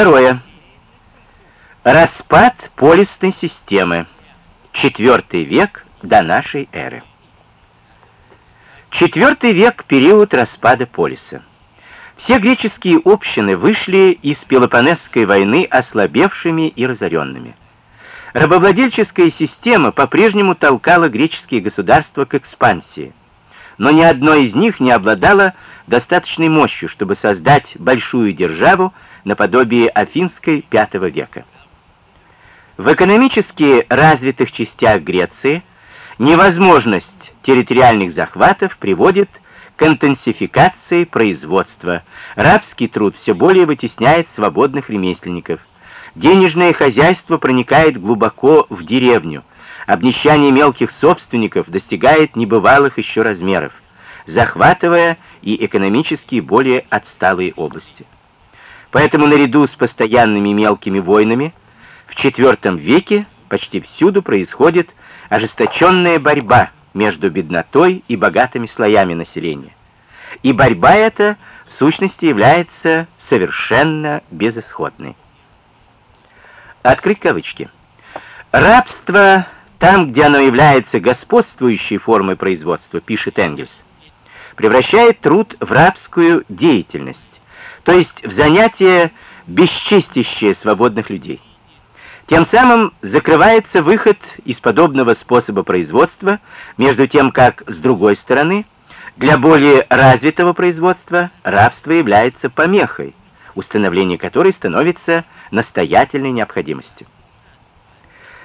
Второе. Распад полисной системы. Четвертый век до нашей эры. Четвертый век — период распада полиса. Все греческие общины вышли из Пелопонесской войны ослабевшими и разоренными. Рабовладельческая система по-прежнему толкала греческие государства к экспансии, но ни одно из них не обладало достаточной мощью, чтобы создать большую державу наподобие Афинской V века. В экономически развитых частях Греции невозможность территориальных захватов приводит к интенсификации производства. Рабский труд все более вытесняет свободных ремесленников. Денежное хозяйство проникает глубоко в деревню. Обнищание мелких собственников достигает небывалых еще размеров, захватывая и экономически более отсталые области. Поэтому наряду с постоянными мелкими войнами в IV веке почти всюду происходит ожесточенная борьба между беднотой и богатыми слоями населения. И борьба эта в сущности является совершенно безысходной. Открыть кавычки. Рабство там, где оно является господствующей формой производства, пишет Энгельс, превращает труд в рабскую деятельность, то есть в занятие, бесчистящее свободных людей. Тем самым закрывается выход из подобного способа производства, между тем как, с другой стороны, для более развитого производства рабство является помехой, установление которой становится настоятельной необходимостью.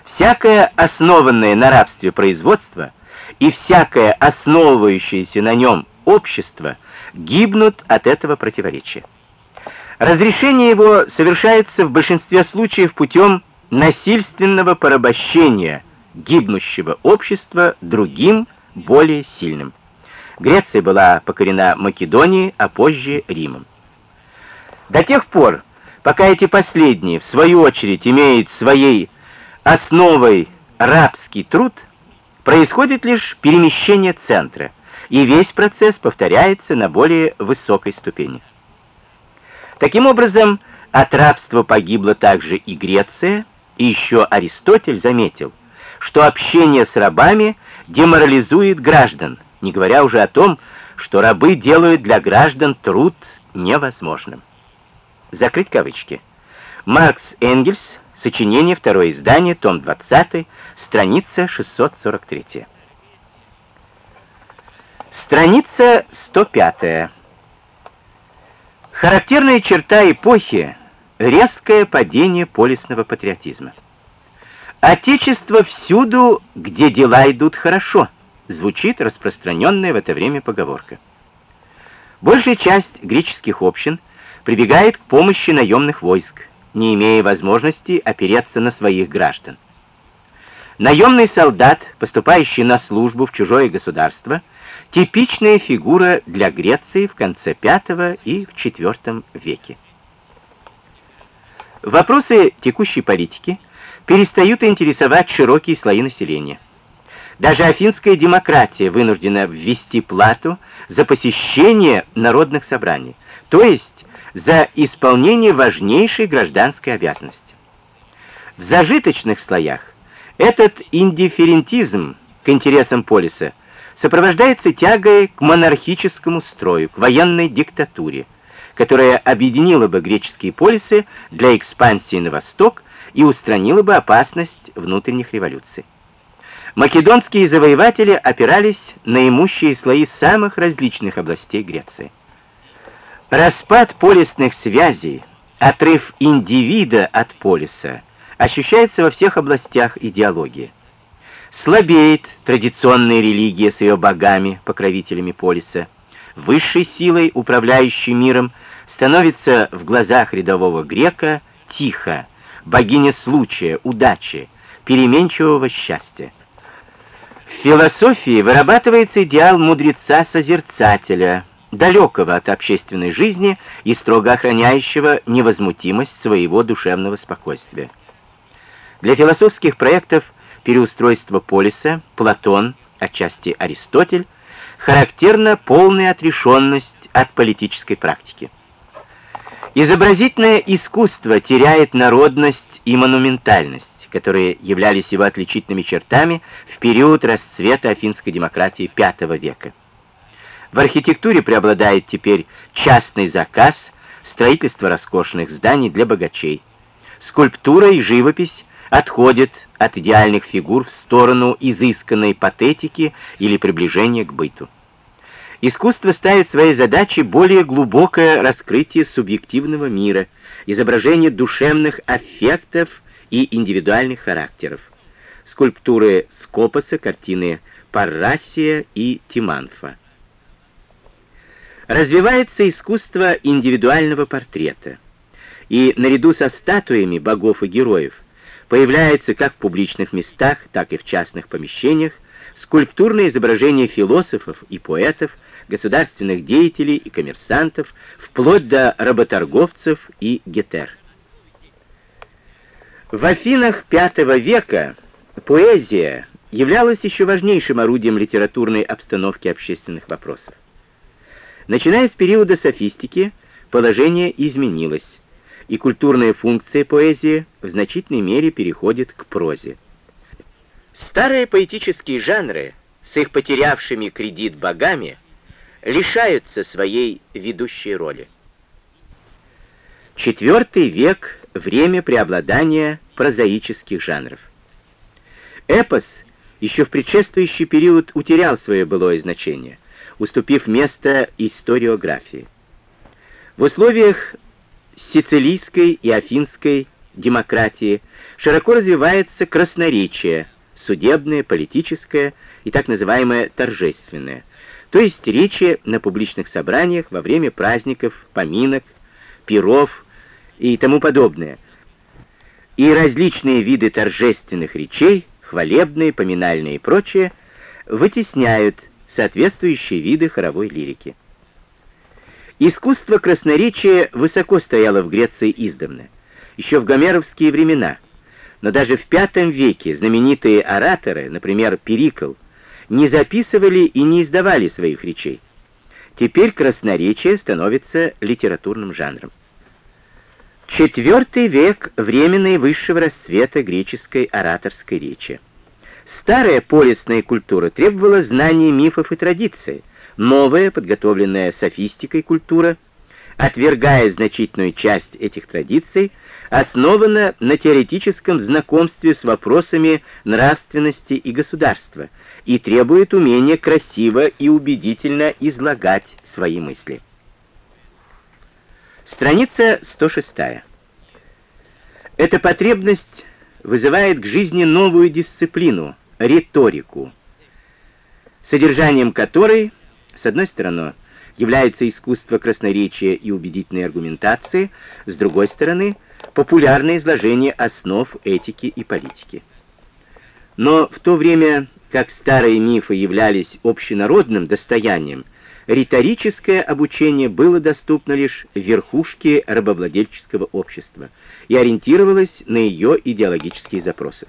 Всякое основанное на рабстве производство и всякое основывающееся на нем общество гибнут от этого противоречия. Разрешение его совершается в большинстве случаев путем насильственного порабощения гибнущего общества другим, более сильным. Греция была покорена Македонией, а позже Римом. До тех пор, пока эти последние, в свою очередь, имеют своей основой рабский труд, происходит лишь перемещение центра, и весь процесс повторяется на более высокой ступени. Таким образом, от рабства погибла также и Греция, и еще Аристотель заметил, что общение с рабами деморализует граждан, не говоря уже о том, что рабы делают для граждан труд невозможным. Закрыть кавычки. Маркс Энгельс, сочинение, второе издание, том 20, страница 643. Страница 105. Характерная черта эпохи резкое падение полисного патриотизма. «Отечество всюду, где дела идут хорошо», звучит распространенная в это время поговорка. Большая часть греческих общин прибегает к помощи наемных войск, не имея возможности опереться на своих граждан. Наемный солдат, поступающий на службу в чужое государство, типичная фигура для Греции в конце V и в IV веке. Вопросы текущей политики перестают интересовать широкие слои населения. Даже афинская демократия вынуждена ввести плату за посещение народных собраний, то есть за исполнение важнейшей гражданской обязанности. В зажиточных слоях этот индифферентизм к интересам полиса сопровождается тягой к монархическому строю, к военной диктатуре, которая объединила бы греческие полисы для экспансии на восток и устранила бы опасность внутренних революций. Македонские завоеватели опирались на имущие слои самых различных областей Греции. Распад полисных связей, отрыв индивида от полиса, ощущается во всех областях идеологии. Слабеет традиционная религия с ее богами, покровителями полиса, высшей силой, управляющей миром, становится в глазах рядового грека тихо, богиня случая, удачи, переменчивого счастья. В философии вырабатывается идеал мудреца-созерцателя, далекого от общественной жизни и строго охраняющего невозмутимость своего душевного спокойствия. Для философских проектов переустройства полиса Платон, отчасти Аристотель, характерна полная отрешенность от политической практики. Изобразительное искусство теряет народность и монументальность, которые являлись его отличительными чертами в период расцвета афинской демократии V века. В архитектуре преобладает теперь частный заказ, строительство роскошных зданий для богачей. Скульптура и живопись отходят от идеальных фигур в сторону изысканной патетики или приближения к быту. Искусство ставит своей задачей более глубокое раскрытие субъективного мира, изображение душевных аффектов и индивидуальных характеров. Скульптуры Скопоса, картины Паррасия и Тиманфа. Развивается искусство индивидуального портрета. И наряду со статуями богов и героев появляется как в публичных местах, так и в частных помещениях скульптурное изображение философов и поэтов, государственных деятелей и коммерсантов, вплоть до работорговцев и гетер. В Афинах V века поэзия являлась еще важнейшим орудием литературной обстановки общественных вопросов. Начиная с периода софистики, положение изменилось, и культурная функция поэзии в значительной мере переходит к прозе. Старые поэтические жанры с их потерявшими кредит богами лишаются своей ведущей роли. Четвертый век — время преобладания прозаических жанров. Эпос еще в предшествующий период утерял свое былое значение, уступив место историографии. В условиях сицилийской и афинской демократии широко развивается красноречие, судебное, политическое и так называемое торжественное – то есть речи на публичных собраниях во время праздников, поминок, пиров и тому подобное, и различные виды торжественных речей, хвалебные, поминальные и прочее, вытесняют соответствующие виды хоровой лирики. Искусство красноречия высоко стояло в Греции издавна, еще в гомеровские времена, но даже в V веке знаменитые ораторы, например, Перикл, не записывали и не издавали своих речей. Теперь красноречие становится литературным жанром. Четвертый век — время наивысшего расцвета греческой ораторской речи. Старая полисная культура требовала знаний мифов и традиций, новая, подготовленная софистикой культура, отвергая значительную часть этих традиций, основана на теоретическом знакомстве с вопросами нравственности и государства — и требует умения красиво и убедительно излагать свои мысли. Страница 106. Эта потребность вызывает к жизни новую дисциплину — риторику, содержанием которой, с одной стороны, является искусство красноречия и убедительной аргументации, с другой стороны, популярное изложение основ этики и политики. Но в то время как старые мифы являлись общенародным достоянием, риторическое обучение было доступно лишь верхушке рабовладельческого общества и ориентировалось на ее идеологические запросы.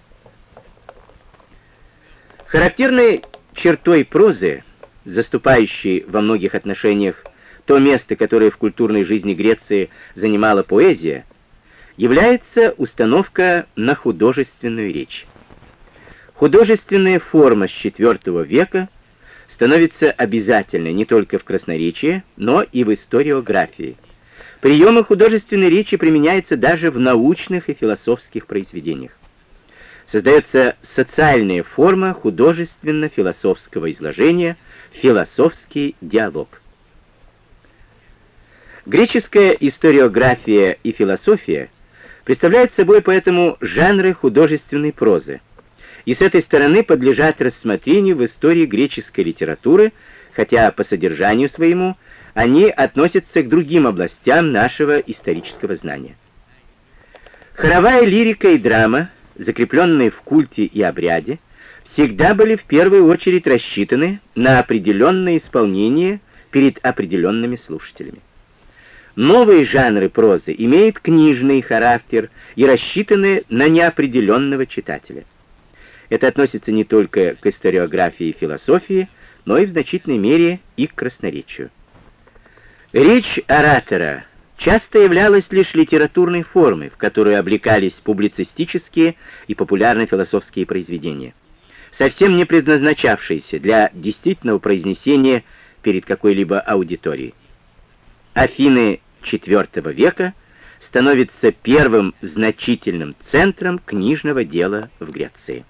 Характерной чертой прозы, заступающей во многих отношениях то место, которое в культурной жизни Греции занимала поэзия, является установка на художественную речь. Художественная форма с IV века становится обязательной не только в красноречии, но и в историографии. Приемы художественной речи применяются даже в научных и философских произведениях. Создается социальная форма художественно-философского изложения, философский диалог. Греческая историография и философия представляют собой поэтому жанры художественной прозы, и с этой стороны подлежат рассмотрению в истории греческой литературы, хотя по содержанию своему они относятся к другим областям нашего исторического знания. Хоровая лирика и драма, закрепленные в культе и обряде, всегда были в первую очередь рассчитаны на определенное исполнение перед определенными слушателями. Новые жанры прозы имеют книжный характер и рассчитаны на неопределенного читателя. Это относится не только к историографии и философии, но и в значительной мере и к красноречию. Речь оратора часто являлась лишь литературной формой, в которую облекались публицистические и популярно-философские произведения, совсем не предназначавшиеся для действительного произнесения перед какой-либо аудиторией. Афины IV века становятся первым значительным центром книжного дела в Греции.